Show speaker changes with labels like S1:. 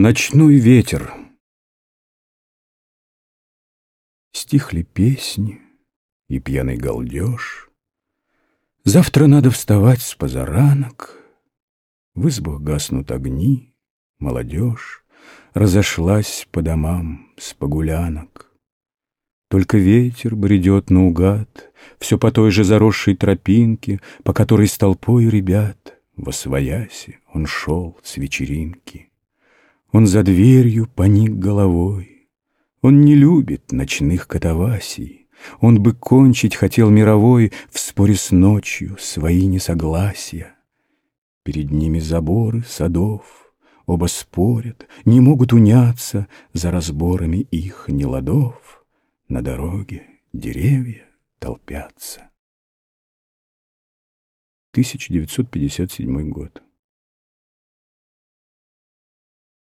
S1: Ночной ветер Стихли песни и пьяный галдеж. Завтра надо вставать с позаранок. В избах гаснут огни, молодежь Разошлась по домам с погулянок. Только ветер бредет наугад, Все по той же заросшей тропинке, По которой с толпой ребят Во свояси он шел с вечеринки. Он за дверью поник головой. Он не любит ночных катавасий. Он бы кончить хотел мировой В споре с ночью свои несогласия. Перед ними заборы садов, Оба спорят, не могут уняться За разборами их неладов. На дороге деревья толпятся. 1957 год.